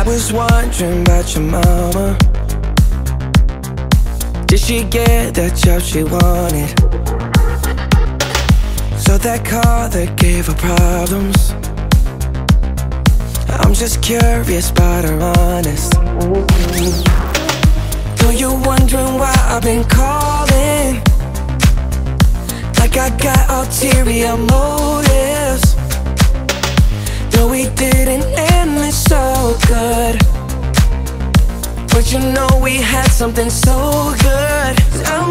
I was wondering about your mama. Did she get that job she wanted? So that car that gave her problems. I'm just curious about her honest. Know you wondering why I've been calling? Like I got ulterior motives. No, we didn't end this good. But you know we had something so good. I'm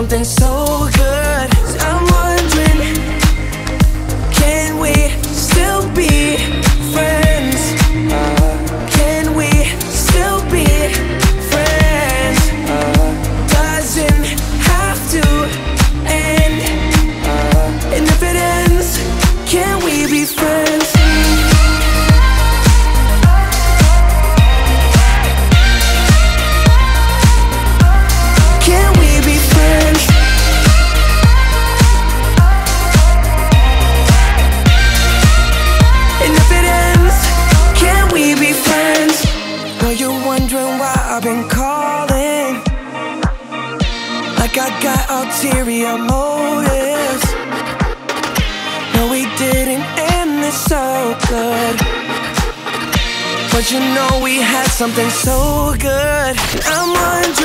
something so good. I'm wondering, can we still be friends? Uh, can we still be friends? Uh, doesn't have to end. Uh, and if it ends, can we be friends? Like I got ulterior motives. No, we didn't end this so good. But you know we had something so good. I'm wondering.